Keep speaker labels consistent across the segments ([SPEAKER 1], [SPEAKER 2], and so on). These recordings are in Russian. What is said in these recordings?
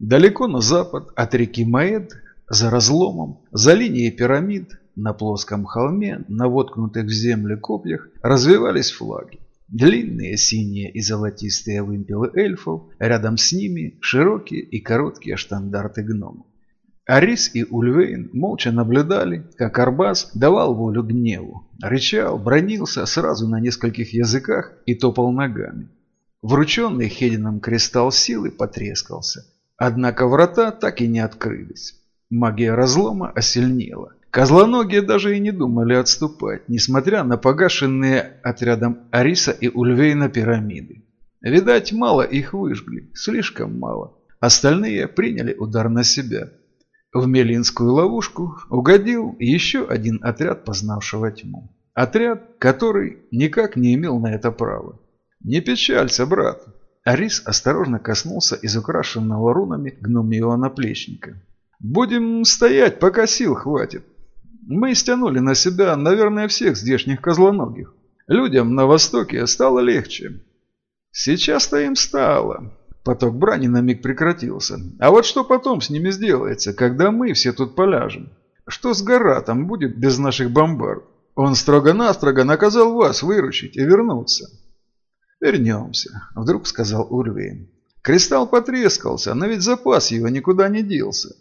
[SPEAKER 1] Далеко на запад от реки Маэд, за разломом, за линией пирамид, на плоском холме, на воткнутых в землю копьях, развивались флаги. Длинные синие и золотистые вымпелы эльфов, рядом с ними широкие и короткие штандарты гномов. Арис и Ульвейн молча наблюдали, как Арбас давал волю гневу, рычал, бронился сразу на нескольких языках и топал ногами. Врученный Хедином кристалл силы потрескался, однако врата так и не открылись. Магия разлома осильнела. Козлоногие даже и не думали отступать, несмотря на погашенные отрядом Ариса и Ульвейна пирамиды. Видать, мало их выжгли, слишком мало. Остальные приняли удар на себя. В Мелинскую ловушку угодил еще один отряд познавшего тьму. Отряд, который никак не имел на это права. «Не печалься, брат!» Арис осторожно коснулся из украшенного рунами гномьего наплечника. «Будем стоять, пока сил хватит. Мы стянули на себя, наверное, всех здешних козлоногих. Людям на Востоке стало легче. Сейчас-то им стало. Поток брани на миг прекратился. А вот что потом с ними сделается, когда мы все тут поляжем? Что с Гаратом будет без наших бомбард? Он строго-настрого наказал вас выручить и вернуться. «Вернемся», — вдруг сказал Урвейн. «Кристалл потрескался, но ведь запас его никуда не делся.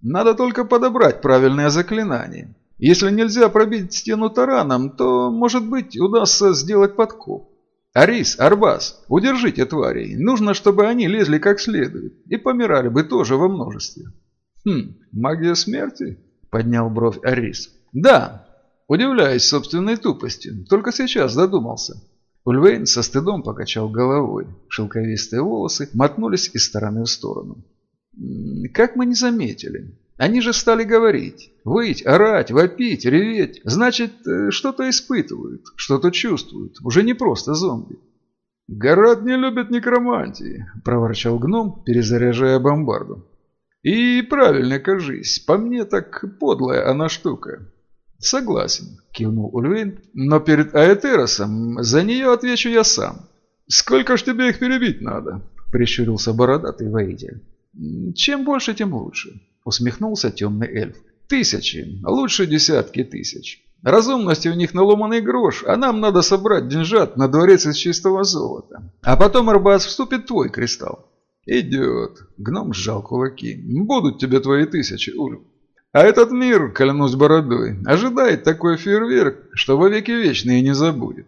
[SPEAKER 1] Надо только подобрать правильное заклинание. Если нельзя пробить стену тараном, то, может быть, удастся сделать подкоп. Арис, Арбас, удержите тварей. Нужно, чтобы они лезли как следует. И помирали бы тоже во множестве. Хм, магия смерти? Поднял бровь Арис. Да, удивляясь собственной тупости. Только сейчас задумался. Ульвейн со стыдом покачал головой. Шелковистые волосы мотнулись из стороны в сторону. Как мы не заметили. Они же стали говорить. Выть, орать, вопить, реветь. Значит, э, что-то испытывают, что-то чувствуют. Уже не просто зомби. «Город не любит некромантии», – проворчал гном, перезаряжая бомбарду. «И правильно, кажись, по мне так подлая она штука». «Согласен», – кивнул Ульвейн, – «но перед Аэтеросом за нее отвечу я сам». «Сколько ж тебе их перебить надо?» – прищурился бородатый воитель. «Чем больше, тем лучше», – усмехнулся темный эльф. Тысячи, лучше десятки тысяч. Разумности у них наломанный грош, а нам надо собрать деньжат на дворец из чистого золота. А потом, Арбас, вступит твой кристалл. Идет. Гном сжал кулаки. Будут тебе твои тысячи, Ульф. А этот мир, клянусь бородой, ожидает такой фейерверк, что во веки вечные не забудет.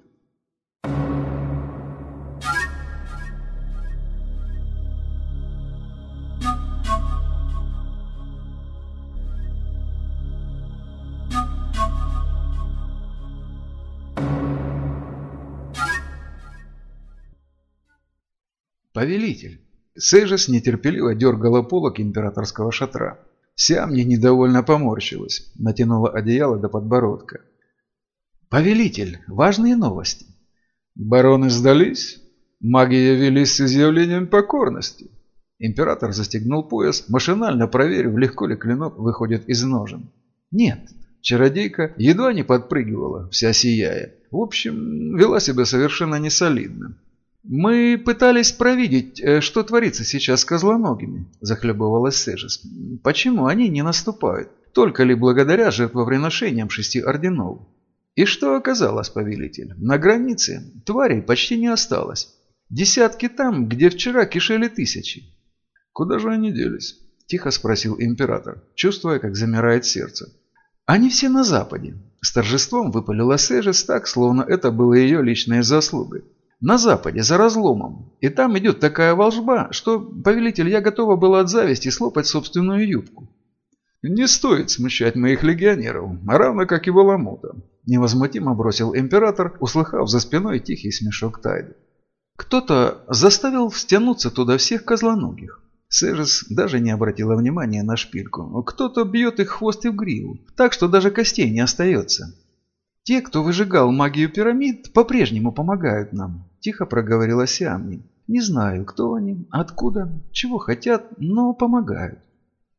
[SPEAKER 1] «Повелитель!» Сейжес нетерпеливо дергала полок императорского шатра. Сиамни недовольно поморщилась, натянула одеяло до подбородка. «Повелитель, важные новости!» «Бароны сдались? Маги явились с изъявлением покорности!» Император застегнул пояс, машинально проверив, легко ли клинок выходит из ножен. «Нет!» Чародейка едва не подпрыгивала, вся сияя. В общем, вела себя совершенно несолидно. «Мы пытались провидеть, э, что творится сейчас с козлоногими», – захлебывалась Сежис. «Почему они не наступают? Только ли благодаря жертвоприношениям шести орденов?» И что оказалось, повелитель? На границе тварей почти не осталось. Десятки там, где вчера кишели тысячи. «Куда же они делись?» – тихо спросил император, чувствуя, как замирает сердце. «Они все на западе». С торжеством выпалила Сежис так, словно это было ее личной заслугой. На западе, за разломом. И там идет такая волжба, что, повелитель, я готова была от зависти слопать собственную юбку. Не стоит смущать моих легионеров, равно как и Воломота. Невозмутимо бросил император, услыхав за спиной тихий смешок Тайды. Кто-то заставил стянуться туда всех козлоногих. Сежес даже не обратила внимания на шпильку. Кто-то бьет их хвост и в гриву, так что даже костей не остается. Те, кто выжигал магию пирамид, по-прежнему помогают нам. Тихо проговорила Сиамни. Не знаю, кто они, откуда, чего хотят, но помогают.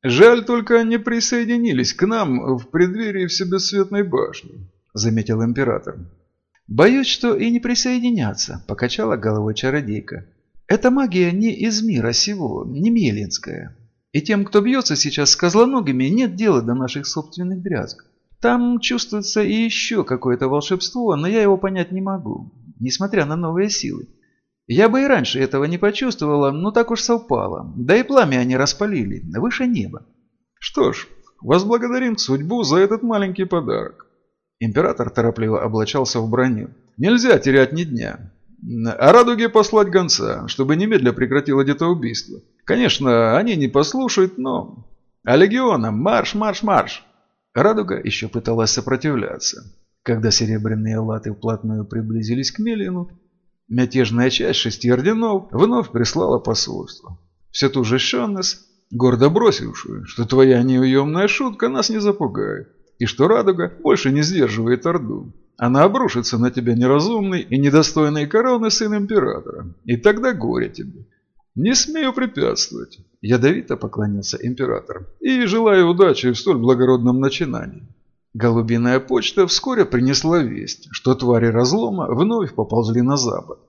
[SPEAKER 1] Жаль только они присоединились к нам в преддверии Всебесцветной башни, заметил император. Боюсь, что и не присоединятся, покачала головой чародейка. Эта магия не из мира сего, не мелинская. И тем, кто бьется сейчас с козлоногими, нет дела до наших собственных дрязг. Там чувствуется и еще какое-то волшебство, но я его понять не могу, несмотря на новые силы. Я бы и раньше этого не почувствовала, но так уж совпало. Да и пламя они распалили, выше неба.
[SPEAKER 2] Что ж, возблагодарим судьбу за этот маленький подарок. Император торопливо облачался в броню. Нельзя терять ни дня. А радуге послать гонца, чтобы немедля прекратил это убийство. Конечно, они не послушают, но... А легионам марш, марш, марш!
[SPEAKER 1] Радуга еще пыталась сопротивляться. Когда серебряные латы вплотную приблизились к Мелину, мятежная часть шести орденов вновь прислала посольство. Все ту же Шоннес, гордо бросившую, что твоя неуемная шутка нас не запугает, и что Радуга больше не сдерживает Орду. Она обрушится на тебя неразумный и недостойный короны сын императора, и тогда горе тебе. «Не смею препятствовать», – ядовито поклонился император, «и желаю удачи в столь благородном начинании». Голубиная почта вскоре принесла весть, что твари разлома вновь поползли на запад.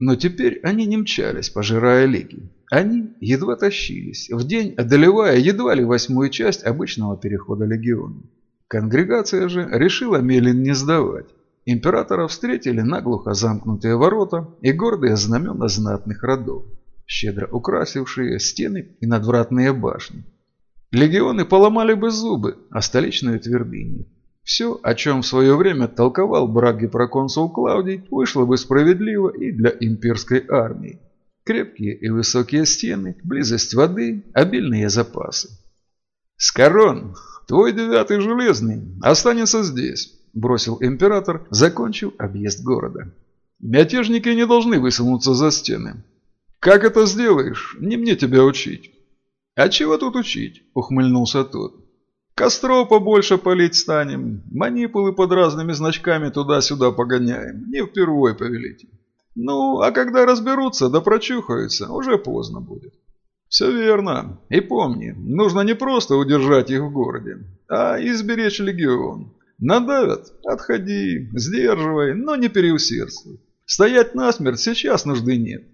[SPEAKER 1] Но теперь они не мчались, пожирая лиги. Они едва тащились, в день одолевая едва ли восьмую часть обычного перехода легиона. Конгрегация же решила Мелин не сдавать. Императора встретили наглухо замкнутые ворота и гордые знамена знатных родов щедро украсившие стены и надвратные башни. Легионы поломали бы зубы, а столичную твердыню. Все, о чем в свое время толковал браги проконсул Клавдий, вышло бы справедливо и для имперской армии. Крепкие и высокие стены, близость воды, обильные запасы. «Скорон, твой девятый железный останется здесь», – бросил император, закончив объезд города. «Мятежники не должны высунуться за стены. «Как это сделаешь? Не мне тебя учить». «А чего тут учить?» – ухмыльнулся тот. «Костров побольше полить станем, манипулы под разными значками туда-сюда погоняем. Не впервой, повелитель. Ну, а когда разберутся да прочухаются, уже поздно будет». «Все верно. И помни, нужно не просто удержать их в городе, а изберечь легион. Надавят – отходи, сдерживай, но не переусердствуй. Стоять насмерть сейчас нужды нет.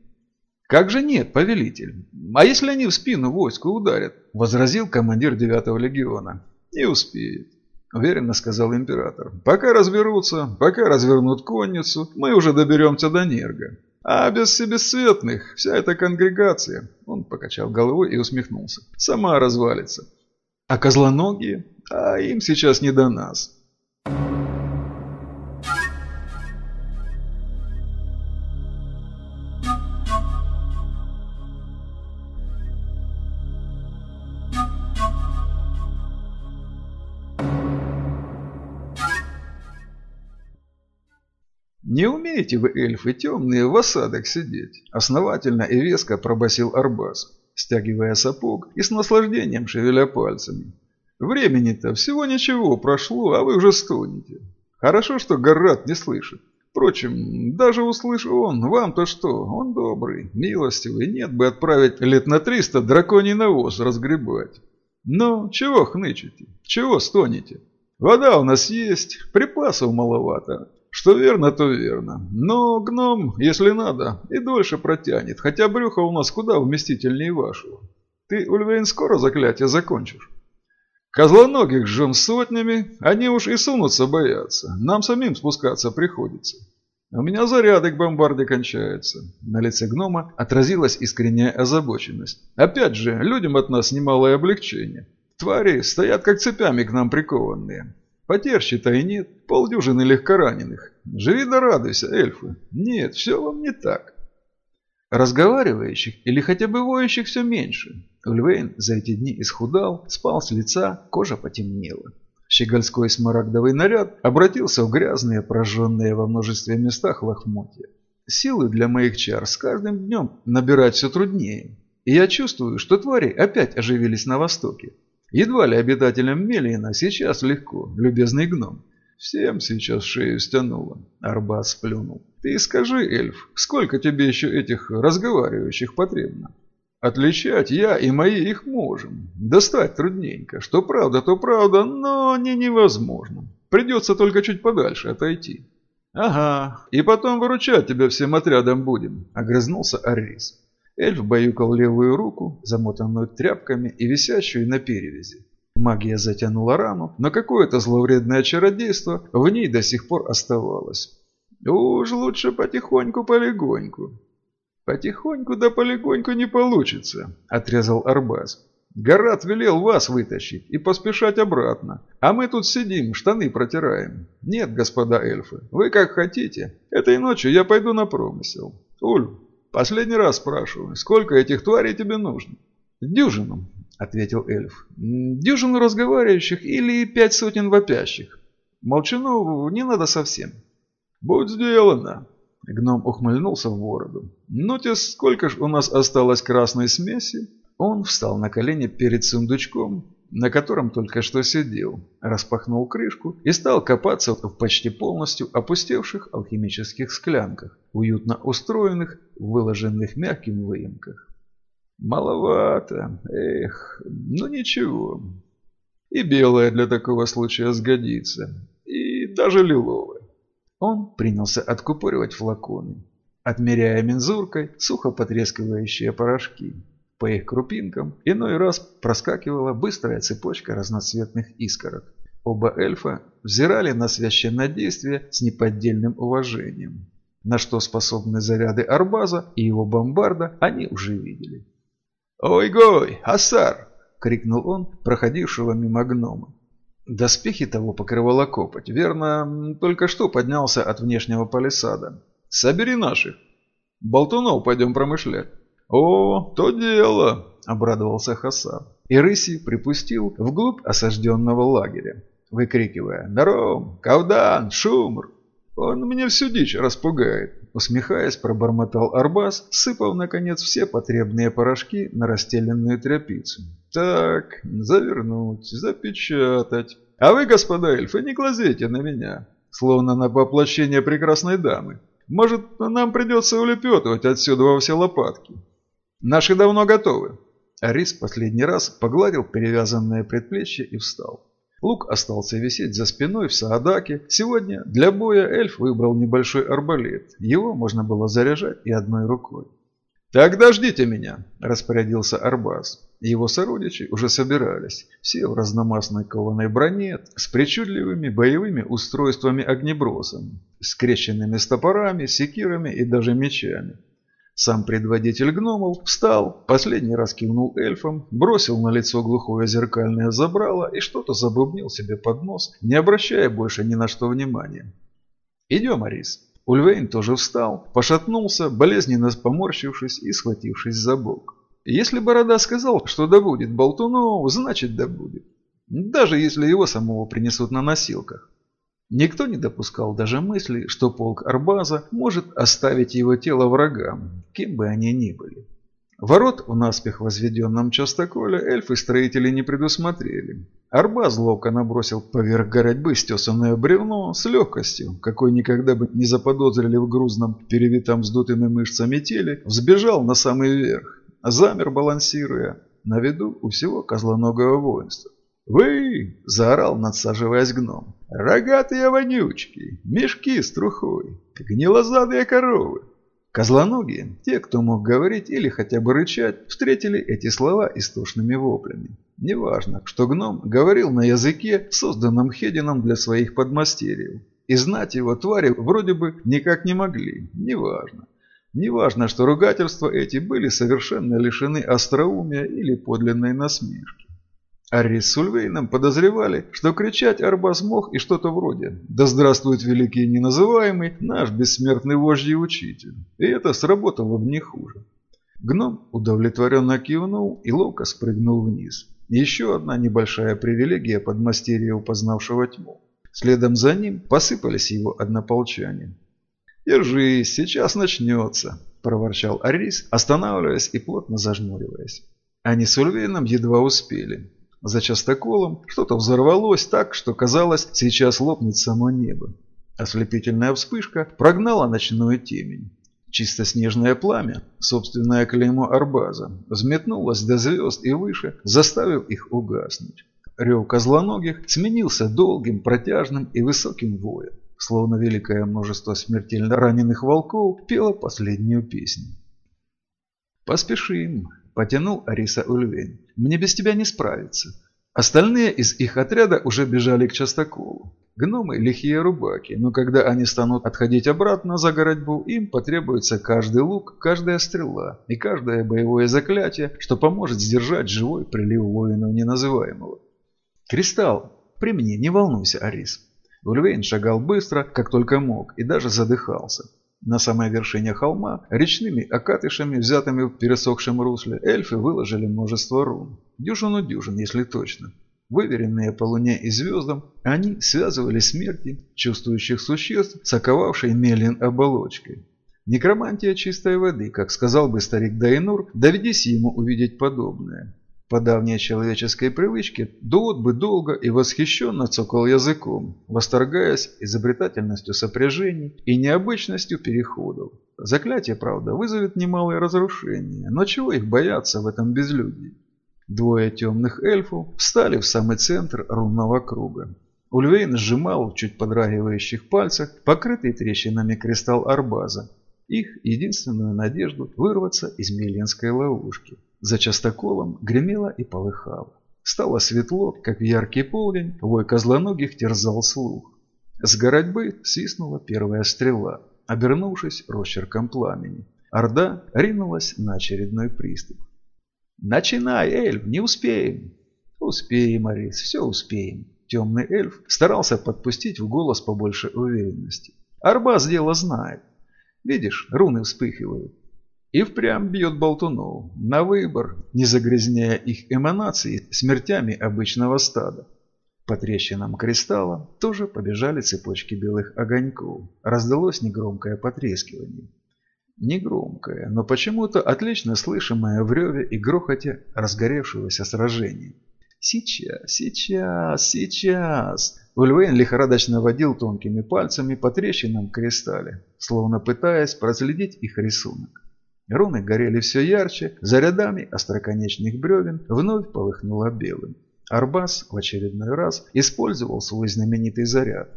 [SPEAKER 1] «Как же нет, повелитель? А если они в спину войску ударят?» – возразил командир девятого легиона. «Не успеет», – уверенно сказал император. «Пока разберутся, пока развернут конницу, мы уже доберемся до Нерга. А без себесцветных вся эта конгрегация...» Он покачал головой и усмехнулся. «Сама развалится. А козлоногие? А им сейчас не до нас». «Не умеете вы, эльфы темные, в осадок сидеть?» Основательно и веско пробасил Арбас, стягивая сапог и с наслаждением шевеля пальцами. «Времени-то всего ничего прошло, а вы уже стонете. Хорошо, что Гаррат не слышит. Впрочем, даже услышу он, вам-то что, он добрый, милостивый, нет бы отправить лет на триста драконий навоз разгребать. Но чего хнычете, чего стонете? Вода у нас есть, припасов маловато, что верно, то верно. Но гном, если надо, и дольше протянет, хотя брюхо у нас куда вместительнее вашего. Ты, Ульвейн, скоро заклятие закончишь? Козлоногих жжем сотнями, они уж и сунуться боятся. Нам самим спускаться приходится. У меня заряды к бомбарде кончаются. На лице гнома отразилась искренняя озабоченность. Опять же, людям от нас немалое облегчение. Твари стоят как цепями к нам прикованные. Потерь, считай, нет, полдюжины легкораненых. Живи да радуйся, эльфы. Нет, все вам не так. Разговаривающих или хотя бы воющих все меньше. Ульвейн за эти дни исхудал, спал с лица, кожа потемнела. Щегольской смарагдовый наряд обратился в грязные, прожженные во множестве местах лохмотья. Силы для моих чар с каждым днем набирать все труднее. И я чувствую, что твари опять оживились на востоке. Едва ли обитателям Мелиена сейчас легко, любезный гном. Всем сейчас шею стянуло. Арбас сплюнул. Ты скажи, эльф, сколько тебе еще этих разговаривающих потребно? Отличать я и мои их можем. Достать трудненько. Что правда, то правда, но не невозможно. Придется только чуть подальше отойти. Ага, и потом выручать тебя всем отрядом будем, огрызнулся Арис. Эльф баюкал левую руку, замотанную тряпками и висящую на перевязи. Магия затянула рану, но какое-то зловредное чародейство в ней до сих пор оставалось. Уж лучше потихоньку-полегоньку. Потихоньку да полегоньку не получится, отрезал Арбаз. Гарат велел вас вытащить и поспешать обратно, а мы тут сидим, штаны протираем. Нет, господа эльфы, вы как хотите. Этой ночью я пойду на промысел. Ульф, последний раз спрашиваю, сколько этих тварей тебе нужно? Дюжину, ответил эльф. Дюжину разговаривающих или пять сотен вопящих. Молчану не надо совсем. Будь сделано. Гном ухмыльнулся в бороду. Ну, те сколько ж у нас осталось красной смеси? Он встал на колени перед сундучком, на котором только что сидел, распахнул крышку и стал копаться в почти полностью опустевших алхимических склянках, уютно устроенных, выложенных мягким выемках. Маловато, эх, ну ничего. И белая для такого случая сгодится, и даже лиловая. Он принялся откупоривать флаконы, отмеряя мензуркой сухо потрескивающие порошки. По их крупинкам иной раз проскакивала быстрая цепочка разноцветных искорок. Оба эльфа взирали на священное действие с неподдельным уважением. На что способны заряды Арбаза и его бомбарда, они уже видели. «Ой-гой, Асар!» — крикнул он, проходившего мимо гнома. Доспехи того покрывала копоть. Верно, только что поднялся от внешнего палисада. «Собери наших. Болтунов пойдем промышлять». «О, то дело!» – обрадовался Хасан. И рыси припустил вглубь осажденного лагеря, выкрикивая «Наром! Кавдан! Шумр!» «Он мне всю дичь распугает!» Усмехаясь, пробормотал Арбаз, сыпав, наконец, все потребные порошки на расстеленную тряпицу. «Так, завернуть, запечатать. А вы, господа эльфы, не глазейте на меня, словно на воплощение прекрасной дамы. Может, нам придется улепетывать отсюда во все лопатки. Наши давно готовы». Арис последний раз погладил перевязанное предплечье и встал. Лук остался висеть за спиной в Саадаке. Сегодня для боя эльф выбрал небольшой арбалет. Его можно было заряжать и одной рукой. «Тогда ждите меня», – распорядился Арбаз. Его сородичи уже собирались, все в разномастной кованой броне, с причудливыми боевыми устройствами огнебросами, скрещенными стопорами, секирами и даже мечами. Сам предводитель гномов встал, последний раз кивнул эльфам, бросил на лицо глухое зеркальное забрало и что-то забубнил себе под нос, не обращая больше ни на что внимания. «Идем, Арис». Ульвейн тоже встал, пошатнулся, болезненно поморщившись и схватившись за бок. Если Борода сказал, что добудет Болтунов, значит добудет. Даже если его самого принесут на носилках. Никто не допускал даже мысли, что полк Арбаза может оставить его тело врагам, кем бы они ни были. Ворот в наспех возведенном частоколе эльфы-строители не предусмотрели. Арбаз ловко набросил поверх городьбы стесанное бревно с легкостью, какой никогда бы не заподозрили в грузном, перевитом вздутыми мышцами теле, взбежал на самый верх, замер балансируя, на виду у всего козлоногого воинства. «Вы!» – заорал, надсаживаясь гном. «Рогатые вонючки! Мешки с трухой! Гнилозадые коровы!» Козлоногие, те, кто мог говорить или хотя бы рычать, встретили эти слова истошными воплями. Неважно, что гном говорил на языке, созданном Хедином для своих подмастерьев. И знать его твари вроде бы никак не могли. Неважно. Неважно, что ругательства эти были совершенно лишены остроумия или подлинной насмешки. Арри с Сульвейном подозревали, что кричать Арбас мог и что-то вроде «Да здравствует великий неназываемый наш бессмертный вождь и учитель». И это сработало в не хуже. Гном удовлетворенно кивнул и ловко спрыгнул вниз. Еще одна небольшая привилегия подмастерья, упознавшего тьму. Следом за ним посыпались его однополчане. «Держись, сейчас начнется», – проворчал Арис, останавливаясь и плотно зажмуриваясь. Они с Ульвейном едва успели. За частоколом что-то взорвалось так, что казалось, сейчас лопнет само небо. Ослепительная вспышка прогнала ночную темень. Чисто снежное пламя, собственное клеймо Арбаза, взметнулось до звезд и выше, заставив их угаснуть. Рев козлоногих сменился долгим, протяжным и высоким воем. Словно великое множество смертельно раненых волков пело последнюю песню. «Поспешим», – потянул Ариса Ульвень. «Мне без тебя не справиться». Остальные из их отряда уже бежали к частоколу. Гномы – лихие рубаки, но когда они станут отходить обратно за городьбу, им потребуется каждый лук, каждая стрела и каждое боевое заклятие, что поможет сдержать живой прилив воинов неназываемого. «Кристалл, при мне, не волнуйся, Арис». Ульвейн шагал быстро, как только мог, и даже задыхался. На самой вершине холма, речными окатышами, взятыми в пересохшем русле, эльфы выложили множество рун. Дюжину дюжин, если точно. Выверенные по луне и звездам, они связывали смерти чувствующих существ с оковавшей Мелин оболочкой. Некромантия чистой воды, как сказал бы старик Дайнур, доведись ему увидеть подобное. По давней человеческой привычке Дуот бы долго и восхищенно цокал языком, восторгаясь изобретательностью сопряжений и необычностью переходов. Заклятие, правда, вызовет немалое разрушение, но чего их бояться в этом безлюдии? Двое темных эльфов встали в самый центр рунного круга. Ульвейн сжимал в чуть подрагивающих пальцах покрытый трещинами кристалл Арбаза, их единственную надежду вырваться из Меленской ловушки. За частоколом гремело и полыхало. Стало светло, как в яркий полдень, вой козлоногих терзал слух. С городьбы свистнула первая стрела, обернувшись росчерком пламени. Орда ринулась на очередной приступ. «Начинай, эльф, не успеем!» «Успеем, Арис, все успеем!» Темный эльф старался подпустить в голос побольше уверенности. «Арбаз дело знает. Видишь, руны вспыхивают. И впрямь бьет болтунов. На выбор, не загрязняя их эманации смертями обычного стада. По трещинам кристалла тоже побежали цепочки белых огоньков. Раздалось негромкое потрескивание. Негромкое, но почему-то отлично слышимое в реве и грохоте разгоревшегося сражения. Сейчас, сейчас, сейчас. Ульвейн лихорадочно водил тонкими пальцами по трещинам кристалле, словно пытаясь проследить их рисунок. Руны горели все ярче, за рядами остроконечных бревен вновь полыхнуло белым. Арбас в очередной раз использовал свой знаменитый заряд.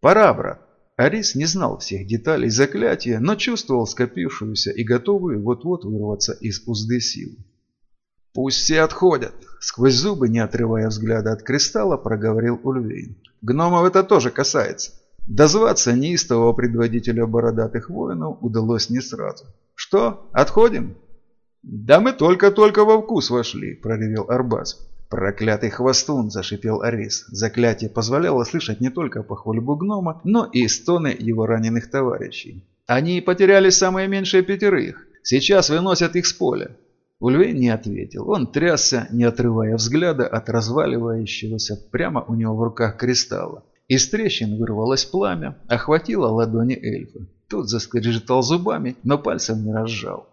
[SPEAKER 1] «Пора, брат!» Арис не знал всех деталей заклятия, но чувствовал скопившуюся и готовую вот-вот вырваться из узды сил. «Пусть все отходят!» Сквозь зубы, не отрывая взгляда от кристалла, проговорил Ульвейн. «Гномов это тоже касается!» Дозваться неистового предводителя бородатых воинов удалось не сразу. «Что, отходим?» «Да мы только-только во вкус вошли», – проревел Арбаз. «Проклятый хвостун!» – зашипел Арис. Заклятие позволяло слышать не только похвальбу гнома, но и стоны его раненых товарищей. «Они потеряли самые меньшие пятерых. Сейчас выносят их с поля». Ульвей не ответил. Он трясся, не отрывая взгляда от разваливающегося прямо у него в руках кристалла. Из трещин вырвалось пламя, охватило ладони эльфа. Тот заскрежетал зубами, но пальцем не разжал.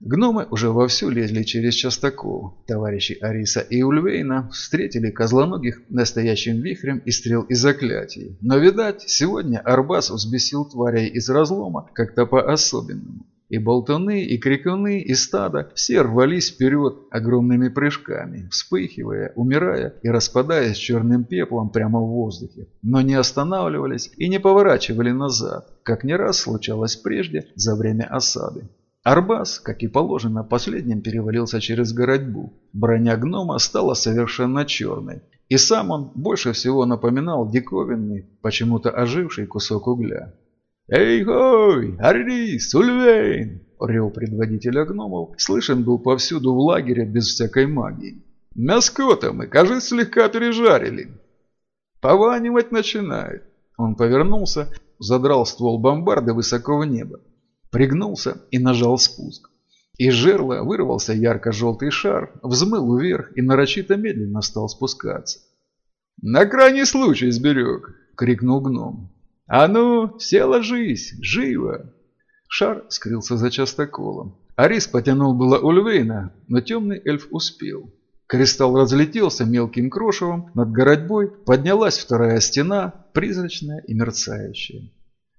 [SPEAKER 1] Гномы уже вовсю лезли через частокол. Товарищи Ариса и Ульвейна встретили козлоногих настоящим вихрем и стрел и заклятий. Но, видать, сегодня Арбас взбесил тварей из разлома как-то по-особенному. И болтуны, и крикуны, и стадо все рвались вперед огромными прыжками, вспыхивая, умирая и распадаясь черным пеплом прямо в воздухе. Но не останавливались и не поворачивали назад, как не раз случалось прежде за время осады. Арбас, как и положено, последним перевалился через городьбу. Броня гнома стала совершенно черной. И сам он больше всего напоминал диковинный, почему-то оживший кусок угля. «Эй-хой! Арис! Ульвейн!» Рев предводителя гномов слышен был повсюду в лагере без всякой магии. «Мяско-то мы, кажется, слегка пережарили!» «Пованивать начинает!» Он повернулся, задрал ствол бомбарды высоко в небо, пригнулся и нажал спуск. Из жерла вырвался ярко-желтый шар, взмыл вверх и нарочито медленно стал спускаться. «На крайний случай сберег!» — крикнул гном. «А ну, все ложись! Живо!» Шар скрылся за частоколом. Арис потянул было Ульвейна, но темный эльф успел. Кристалл разлетелся мелким крошевом, над городьбой поднялась вторая стена, призрачная и мерцающая.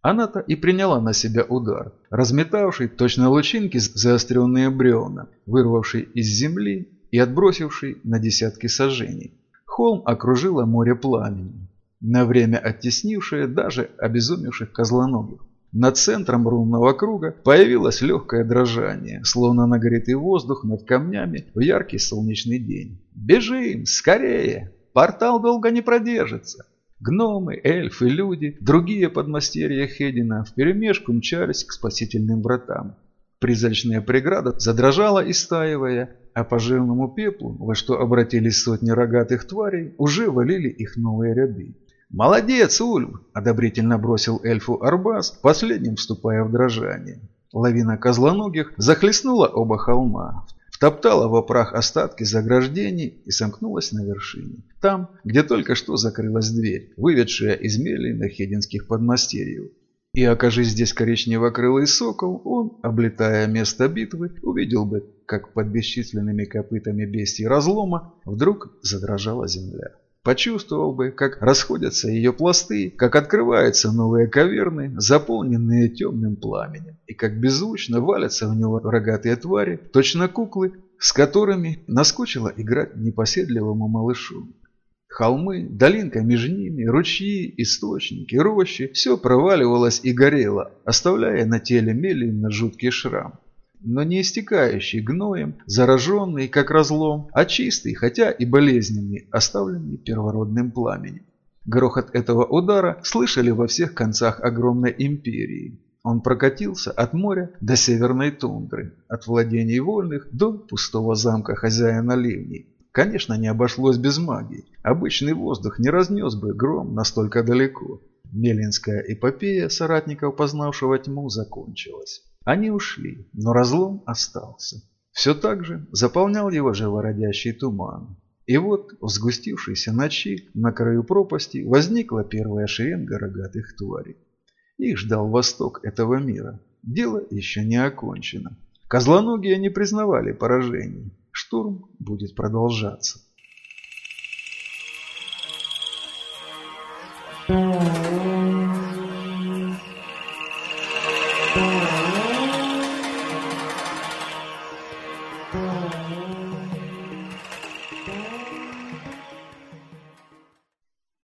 [SPEAKER 1] Она-то и приняла на себя удар, разметавший точно лучинки заостренные бревна, вырвавший из земли и отбросивший на десятки сажений. Холм окружило море пламени на время оттеснившие даже обезумевших козлоногих. Над центром рунного круга появилось легкое дрожание, словно нагретый воздух над камнями в яркий солнечный день. «Бежим! Скорее! Портал долго не продержится!» Гномы, эльфы, люди, другие подмастерья Хедина вперемешку мчались к спасительным вратам. Призрачная преграда задрожала, истаивая, а по жирному пеплу, во что обратились сотни рогатых тварей, уже валили их новые ряды. «Молодец, Ульм!» – одобрительно бросил эльфу Арбас, последним вступая в дрожание. Лавина козлоногих захлестнула оба холма, втоптала во прах остатки заграждений и сомкнулась на вершине. Там, где только что закрылась дверь, выведшая из мелей хединских подмастерьев. И окажись здесь коричнево-крылый сокол, он, облетая место битвы, увидел бы, как под бесчисленными копытами бестий разлома вдруг задрожала земля. Почувствовал бы, как расходятся ее пласты, как открываются новые каверны, заполненные темным пламенем, и как беззвучно валятся в него рогатые твари, точно куклы, с которыми наскучило играть непоседливому малышу. Холмы, долинка между ними, ручьи, источники, рощи – все проваливалось и горело, оставляя на теле Мелина жуткий шрам но не истекающий гноем, зараженный, как разлом, а чистый, хотя и болезненный, оставленный первородным пламенем. Грохот этого удара слышали во всех концах огромной империи. Он прокатился от моря до северной тундры, от владений вольных до пустого замка хозяина ливней. Конечно, не обошлось без магии. Обычный воздух не разнес бы гром настолько далеко. Мелинская эпопея соратников, познавшего тьму, закончилась. Они ушли, но разлом остался. Все так же заполнял его живородящий туман. И вот в сгустившейся ночи на краю пропасти возникла первая шеренга рогатых тварей. Их ждал восток этого мира. Дело еще не окончено. Козлоногие не признавали поражений. Штурм будет продолжаться.